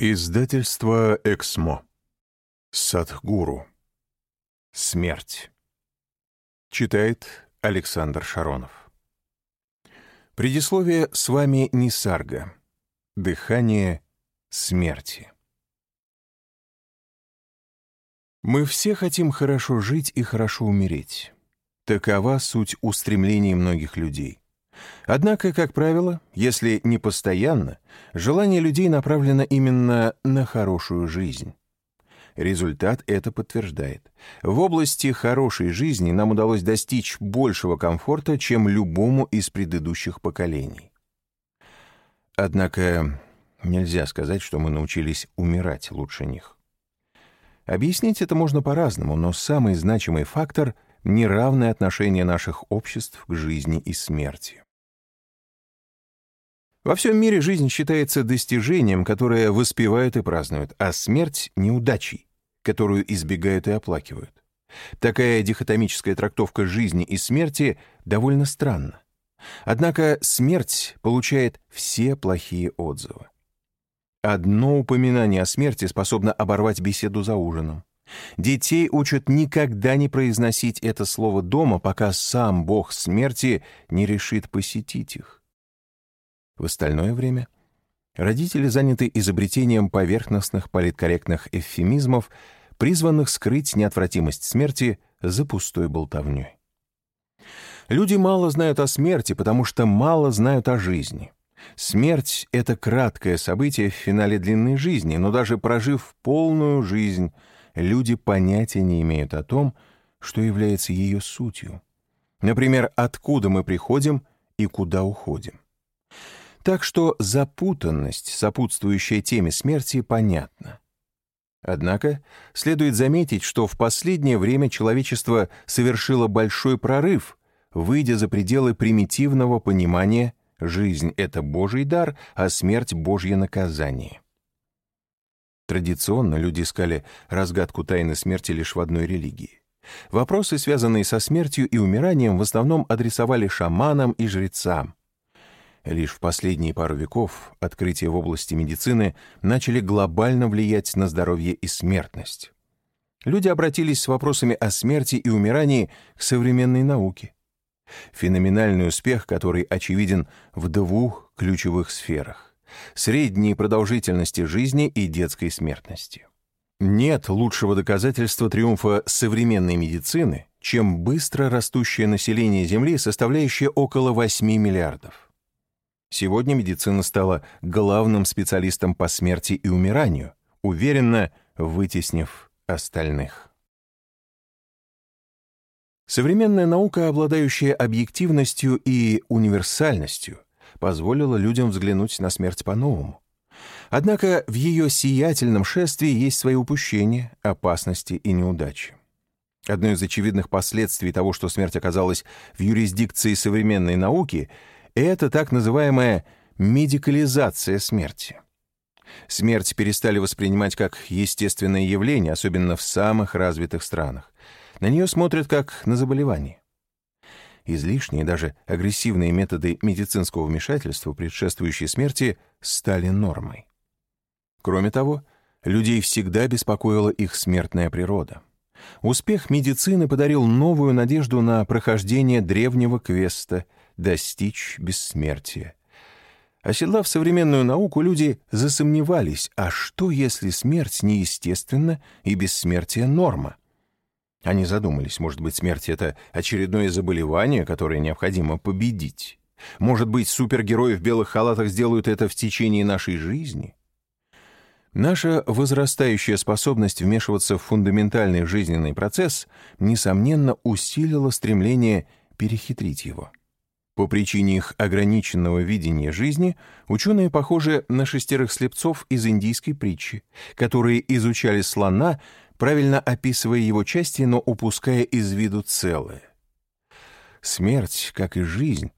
Издательство «Эксмо». Садхгуру. Смерть. Читает Александр Шаронов. Предисловие «С вами Нисарга». Дыхание смерти. Мы все хотим хорошо жить и хорошо умереть. Такова суть устремлений многих людей. Однако, как правило, если не постоянно, желание людей направлено именно на хорошую жизнь. Результат это подтверждает. В области хорошей жизни нам удалось достичь большего комфорта, чем любому из предыдущих поколений. Однако нельзя сказать, что мы научились умирать лучше них. Объяснить это можно по-разному, но самый значимый фактор — неравное отношение наших обществ к жизни и смерти. Во всем мире жизнь считается достижением, которое воспевают и празднуют, а смерть — неудачей, которую избегают и оплакивают. Такая дихотомическая трактовка жизни и смерти довольно странна. Однако смерть получает все плохие отзывы. Одно упоминание о смерти способно оборвать беседу за ужином. Детей учат никогда не произносить это слово дома, пока сам бог смерти не решит посетить их. В остальное время родители заняты изобретением поверхностных политкорректных эвфемизмов, призванных скрыть неотвратимость смерти за пустой болтовней. Люди мало знают о смерти, потому что мало знают о жизни. Смерть — это краткое событие в финале длинной жизни, но даже прожив полную жизнь, люди понятия не имеют о том, что является ее сутью. Например, откуда мы приходим и куда уходим. Так что запутанность, сопутствующая теме смерти, понятна. Однако следует заметить, что в последнее время человечество совершило большой прорыв, выйдя за пределы примитивного понимания «жизнь — это Божий дар, а смерть — Божье наказание». Традиционно люди искали разгадку тайны смерти лишь в одной религии. Вопросы, связанные со смертью и умиранием, в основном адресовали шаманам и жрецам, Лишь в последние пару веков открытия в области медицины начали глобально влиять на здоровье и смертность. Люди обратились с вопросами о смерти и умирании к современной науке. Феноменальный успех, который очевиден в двух ключевых сферах — средней продолжительности жизни и детской смертности. Нет лучшего доказательства триумфа современной медицины, чем быстро растущее население Земли, составляющее около 8 миллиардов. Сегодня медицина стала главным специалистом по смерти и умиранию, уверенно вытеснив остальных. Современная наука, обладающая объективностью и универсальностью, позволила людям взглянуть на смерть по-новому. Однако в ее сиятельном шествии есть свои упущения, опасности и неудачи. Одно из очевидных последствий того, что смерть оказалась в юрисдикции современной науки — это так называемая медикализация смерти. Смерть перестали воспринимать как естественное явление, особенно в самых развитых странах. На нее смотрят как на заболевание. Излишние, даже агрессивные методы медицинского вмешательства, предшествующие смерти, стали нормой. Кроме того, людей всегда беспокоила их смертная природа. Успех медицины подарил новую надежду на прохождение древнего квеста — достичь бессмертия. Оседлав современную науку, люди засомневались, а что, если смерть неестественна и бессмертие норма? Они задумались, может быть, смерть — это очередное заболевание, которое необходимо победить. Может быть, супергерои в белых халатах сделают это в течение нашей жизни? Наша возрастающая способность вмешиваться в фундаментальный жизненный процесс, несомненно, усилила стремление перехитрить его. По причине их ограниченного видения жизни ученые похожи на шестерых слепцов из индийской притчи, которые изучали слона, правильно описывая его части, но упуская из виду целое. Смерть, как и жизнь,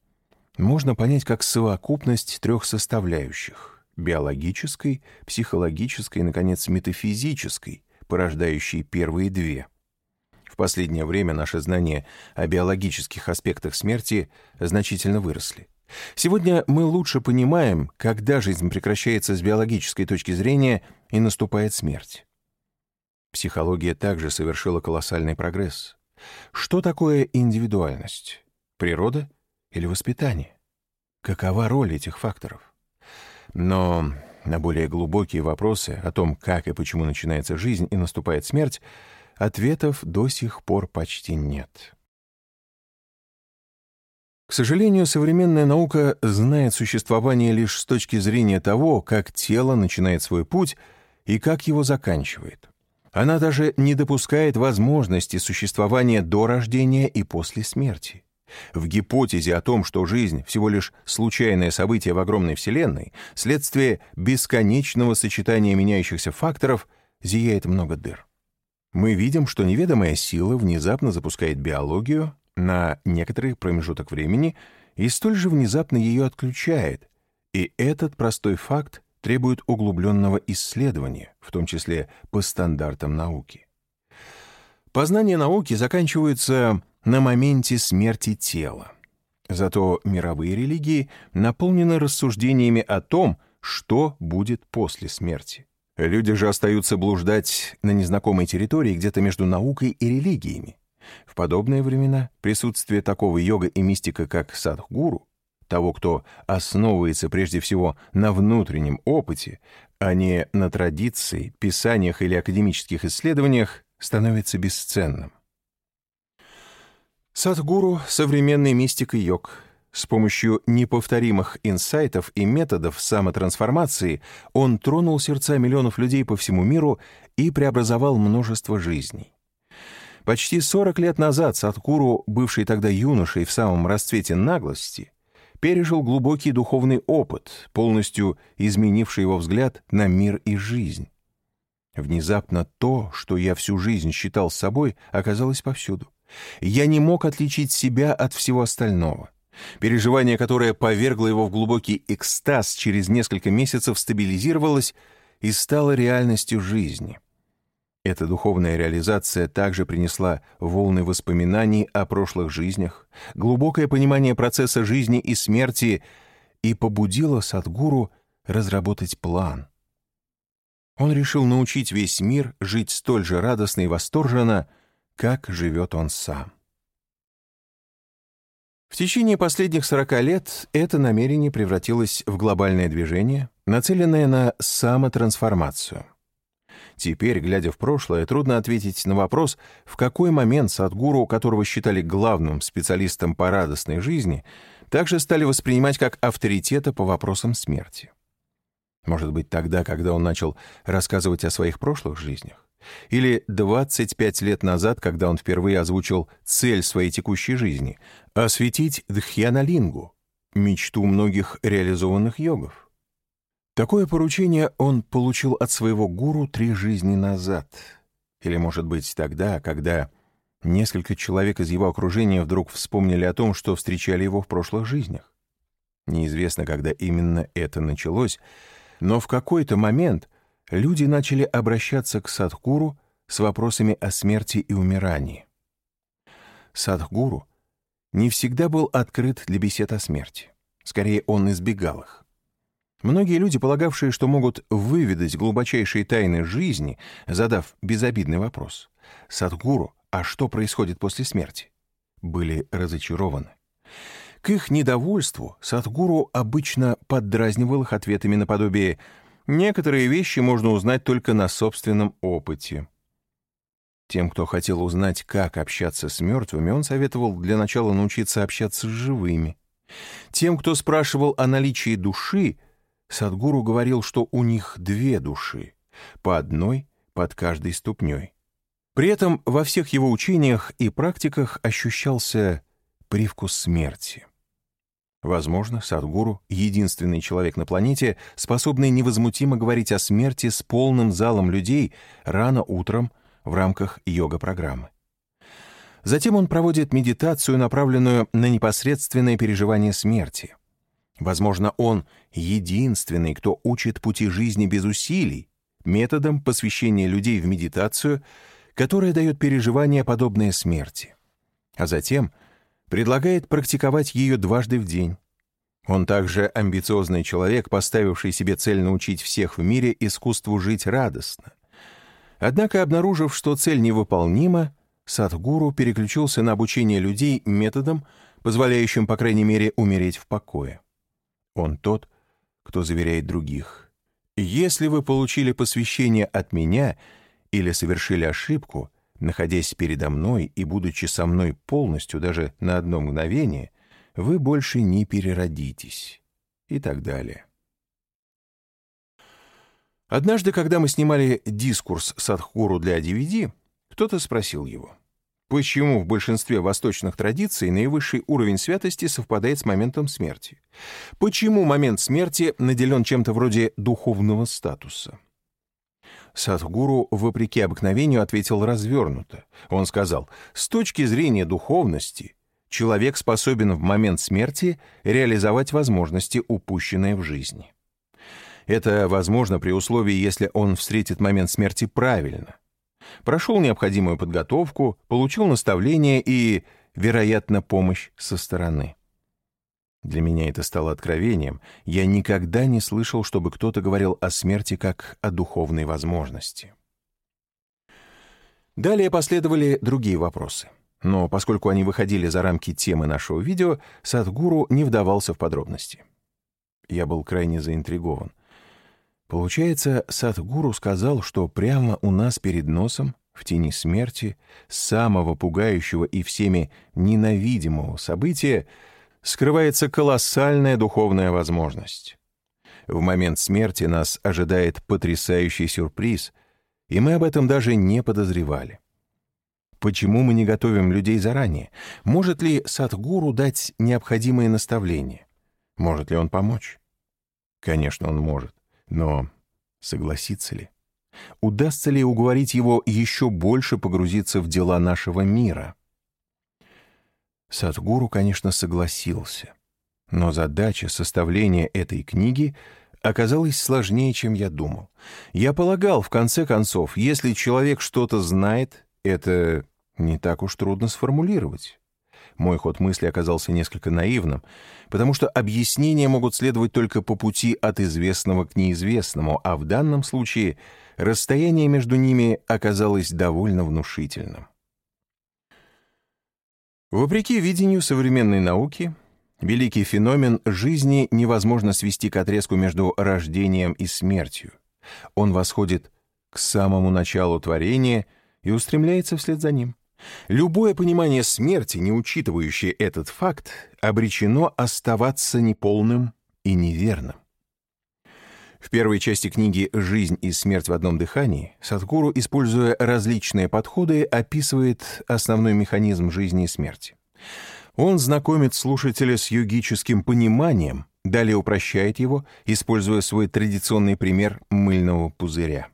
можно понять как совокупность трех составляющих — биологической, психологической и, наконец, метафизической, порождающей первые две — в последнее время наши знания о биологических аспектах смерти значительно выросли. Сегодня мы лучше понимаем, когда жизнь прекращается с биологической точки зрения и наступает смерть. Психология также совершила колоссальный прогресс. Что такое индивидуальность? Природа или воспитание? Какова роль этих факторов? Но на более глубокие вопросы о том, как и почему начинается жизнь и наступает смерть, ответов до сих пор почти нет. К сожалению, современная наука знает существование лишь с точки зрения того, как тело начинает свой путь и как его заканчивает. Она даже не допускает возможности существования до рождения и после смерти. В гипотезе о том, что жизнь всего лишь случайное событие в огромной Вселенной, следствие бесконечного сочетания меняющихся факторов, зияет много дыр. Мы видим, что неведомая сила внезапно запускает биологию на некоторый промежуток времени и столь же внезапно ее отключает, и этот простой факт требует углубленного исследования, в том числе по стандартам науки. Познание науки заканчивается на моменте смерти тела. Зато мировые религии наполнены рассуждениями о том, что будет после смерти. Люди же остаются блуждать на незнакомой территории где-то между наукой и религиями. В подобные времена присутствие такого йога и мистика, как садхгуру, того, кто основывается прежде всего на внутреннем опыте, а не на традиции, писаниях или академических исследованиях, становится бесценным. Садхгуру — современный мистик и йог. С помощью неповторимых инсайтов и методов самотрансформации он тронул сердца миллионов людей по всему миру и преобразовал множество жизней. Почти 40 лет назад Садхгуру, бывший тогда юношей в самом расцвете наглости, пережил глубокий духовный опыт, полностью изменивший его взгляд на мир и жизнь. Внезапно то, что я всю жизнь считал собой, оказалось повсюду. Я не мог отличить себя от всего остального. Переживание, которое повергло его в глубокий экстаз, через несколько месяцев стабилизировалось и стало реальностью жизни. Эта духовная реализация также принесла волны воспоминаний о прошлых жизнях, глубокое понимание процесса жизни и смерти и побудила Садгуру разработать план. Он решил научить весь мир жить столь же радостно и восторженно, как живет он сам. В течение последних 40 лет это намерение превратилось в глобальное движение, нацеленное на самотрансформацию. Теперь, глядя в прошлое, трудно ответить на вопрос, в какой момент Садгуру, которого считали главным специалистом по радостной жизни, также стали воспринимать как авторитета по вопросам смерти. Может быть, тогда, когда он начал рассказывать о своих прошлых жизнях? Или 25 лет назад, когда он впервые озвучил цель своей текущей жизни — осветить Дхьяналингу, мечту многих реализованных йогов. Такое поручение он получил от своего гуру три жизни назад. Или, может быть, тогда, когда несколько человек из его окружения вдруг вспомнили о том, что встречали его в прошлых жизнях. Неизвестно, когда именно это началось, но в какой-то момент — люди начали обращаться к Садхгуру с вопросами о смерти и умирании. Садхгуру не всегда был открыт для бесед о смерти. Скорее, он избегал их. Многие люди, полагавшие, что могут выведать глубочайшие тайны жизни, задав безобидный вопрос «Садхгуру, а что происходит после смерти?», были разочарованы. К их недовольству Садхгуру обычно поддразнивал их ответами наподобие Некоторые вещи можно узнать только на собственном опыте. Тем, кто хотел узнать, как общаться с мертвыми, он советовал для начала научиться общаться с живыми. Тем, кто спрашивал о наличии души, Садгуру говорил, что у них две души, по одной под каждой ступней. При этом во всех его учениях и практиках ощущался привкус смерти. Возможно, Садгуру — единственный человек на планете, способный невозмутимо говорить о смерти с полным залом людей рано утром в рамках йога-программы. Затем он проводит медитацию, направленную на непосредственное переживание смерти. Возможно, он единственный, кто учит пути жизни без усилий, методом посвящения людей в медитацию, которая дает переживание, подобное смерти. А затем — предлагает практиковать ее дважды в день. Он также амбициозный человек, поставивший себе цель научить всех в мире искусству жить радостно. Однако, обнаружив, что цель невыполнима, Садхгуру переключился на обучение людей методом, позволяющим, по крайней мере, умереть в покое. Он тот, кто заверяет других. «Если вы получили посвящение от меня или совершили ошибку, находясь передо мной и будучи со мной полностью даже на одно мгновение, вы больше не переродитесь» и так далее. Однажды, когда мы снимали дискурс Садхгуру для DVD, кто-то спросил его, почему в большинстве восточных традиций наивысший уровень святости совпадает с моментом смерти? Почему момент смерти наделен чем-то вроде духовного статуса? Садхгуру, вопреки обыкновению, ответил развернуто. Он сказал, с точки зрения духовности, человек способен в момент смерти реализовать возможности, упущенные в жизни. Это возможно при условии, если он встретит момент смерти правильно, прошел необходимую подготовку, получил наставление и, вероятно, помощь со стороны. Для меня это стало откровением. Я никогда не слышал, чтобы кто-то говорил о смерти как о духовной возможности. Далее последовали другие вопросы. Но поскольку они выходили за рамки темы нашего видео, Садгуру не вдавался в подробности. Я был крайне заинтригован. Получается, Садгуру сказал, что прямо у нас перед носом, в тени смерти, самого пугающего и всеми ненавидимого события, скрывается колоссальная духовная возможность. В момент смерти нас ожидает потрясающий сюрприз, и мы об этом даже не подозревали. Почему мы не готовим людей заранее? Может ли Садгуру дать необходимые наставления? Может ли он помочь? Конечно, он может. Но согласится ли? Удастся ли уговорить его еще больше погрузиться в дела нашего мира? Садгуру, конечно, согласился. Но задача составления этой книги оказалась сложнее, чем я думал. Я полагал, в конце концов, если человек что-то знает, это не так уж трудно сформулировать. Мой ход мысли оказался несколько наивным, потому что объяснения могут следовать только по пути от известного к неизвестному, а в данном случае расстояние между ними оказалось довольно внушительным. Вопреки видению современной науки, великий феномен жизни невозможно свести к отрезку между рождением и смертью. Он восходит к самому началу творения и устремляется вслед за ним. Любое понимание смерти, не учитывающее этот факт, обречено оставаться неполным и неверным. В первой части книги «Жизнь и смерть в одном дыхании» Садхгуру, используя различные подходы, описывает основной механизм жизни и смерти. Он знакомит слушателя с йогическим пониманием, далее упрощает его, используя свой традиционный пример мыльного пузыря.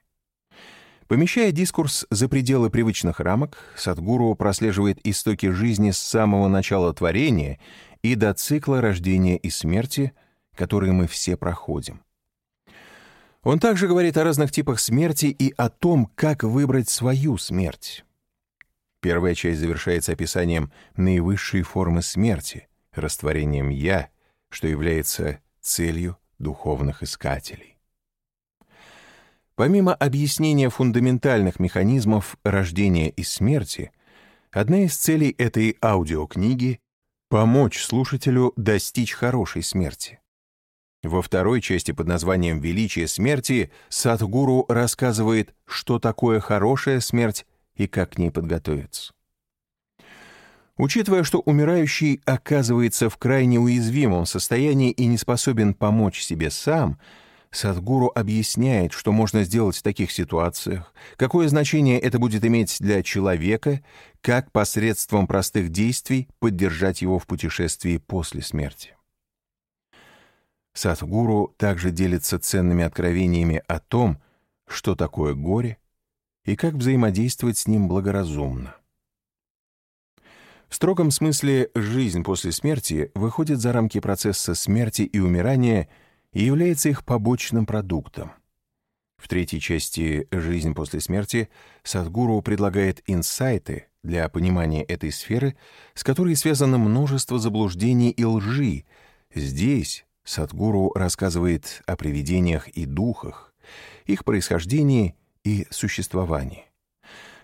Помещая дискурс за пределы привычных рамок, Садгуру прослеживает истоки жизни с самого начала творения и до цикла рождения и смерти, которые мы все проходим. Он также говорит о разных типах смерти и о том, как выбрать свою смерть. Первая часть завершается описанием наивысшей формы смерти, растворением «я», что является целью духовных искателей. Помимо объяснения фундаментальных механизмов рождения и смерти, одна из целей этой аудиокниги — помочь слушателю достичь хорошей смерти. Во второй части под названием «Величие смерти» Садхгуру рассказывает, что такое хорошая смерть и как к ней подготовиться. Учитывая, что умирающий оказывается в крайне уязвимом состоянии и не способен помочь себе сам — Садгуру объясняет, что можно сделать в таких ситуациях, какое значение это будет иметь для человека, как посредством простых действий поддержать его в путешествии после смерти. Садгуру также делится ценными откровениями о том, что такое горе и как взаимодействовать с ним благоразумно. В строгом смысле жизнь после смерти выходит за рамки процесса смерти и умирания – и является их побочным продуктом. В третьей части «Жизнь после смерти» Садгуру предлагает инсайты для понимания этой сферы, с которой связано множество заблуждений и лжи, Здесь Садгуру рассказывает о привидениях и духах, их происхождении и существовании,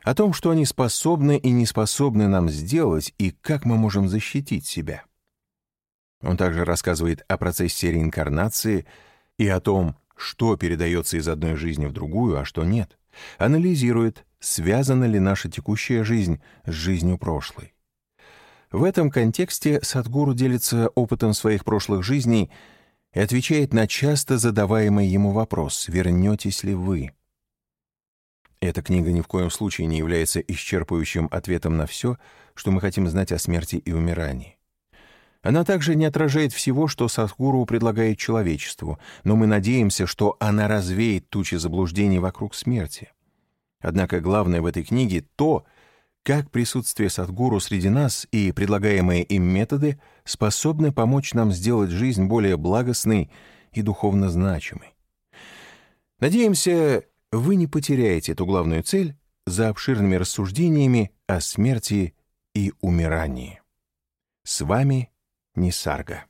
о том, что они способны и не способны нам сделать и как мы можем защитить себя. Он также рассказывает о процессе реинкарнации и о том, что передается из одной жизни в другую, а что нет. Анализирует, связана ли наша текущая жизнь с жизнью прошлой. В этом контексте Садгуру делится опытом своих прошлых жизней и отвечает на часто задаваемый ему вопрос «Вернетесь ли вы?». Эта книга ни в коем случае не является исчерпывающим ответом на все, что мы хотим знать о смерти и умирании. Она также не отражает всего, что Садхгуру предлагает человечеству, но мы надеемся, что она развеет тучи заблуждений вокруг смерти. Однако главное в этой книге то, как присутствие Садгуру среди нас и предлагаемые им методы способны помочь нам сделать жизнь более благостной и духовно значимой. Надеемся, вы не потеряете эту главную цель за обширными рассуждениями о смерти и умирании. С вами Нисарга.